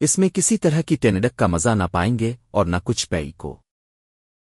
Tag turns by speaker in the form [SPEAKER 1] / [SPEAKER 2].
[SPEAKER 1] اس میں کسی طرح کی ٹینڈک کا مزہ نہ پائیں گے اور نہ کچھ پیئی کو۔